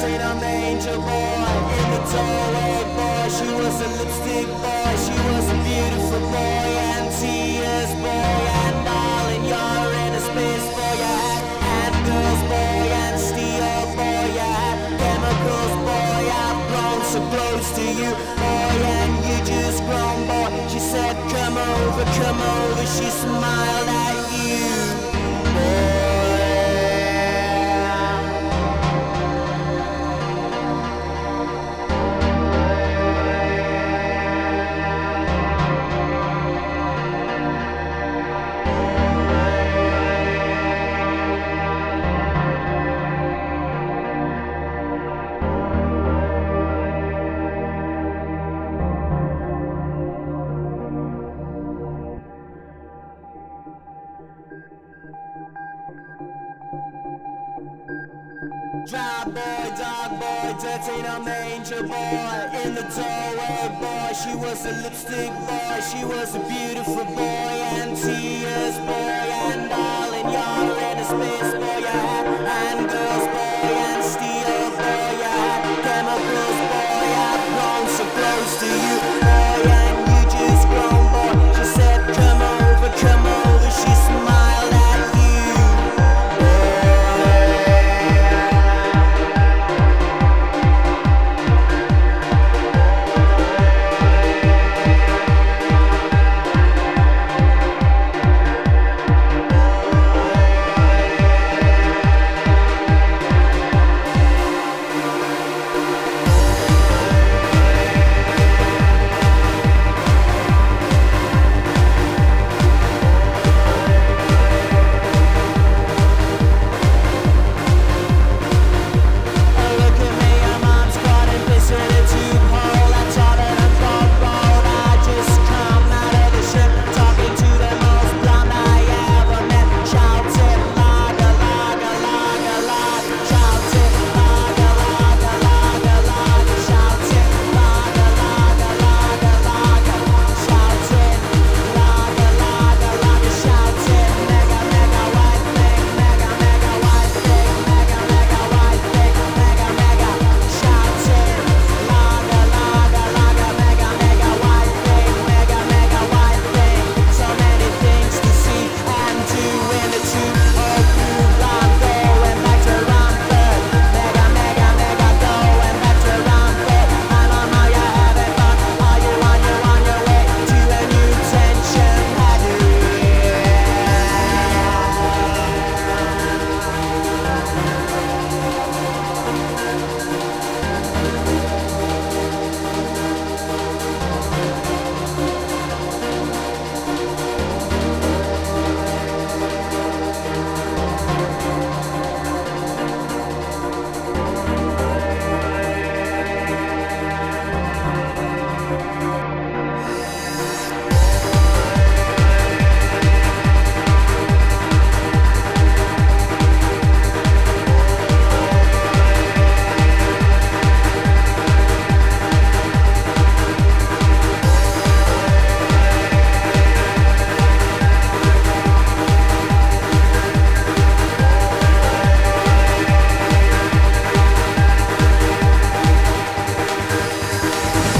dirty on the angel boy. In the doorway, boy, she was a lipstick boy. She was a beautiful boy and tears boy. And you're in a space boy, yeah. And girls boy and steel boy, yeah. Chemicals boy, I've grown so close to you, boy, and you just grown boy. She said, come over, come over. She smiled Dry boy, dog boy, dirty dumb angel boy. In the doorway boy, she was a lipstick boy. She was a beautiful boy and tears boy. And darling, you're in a space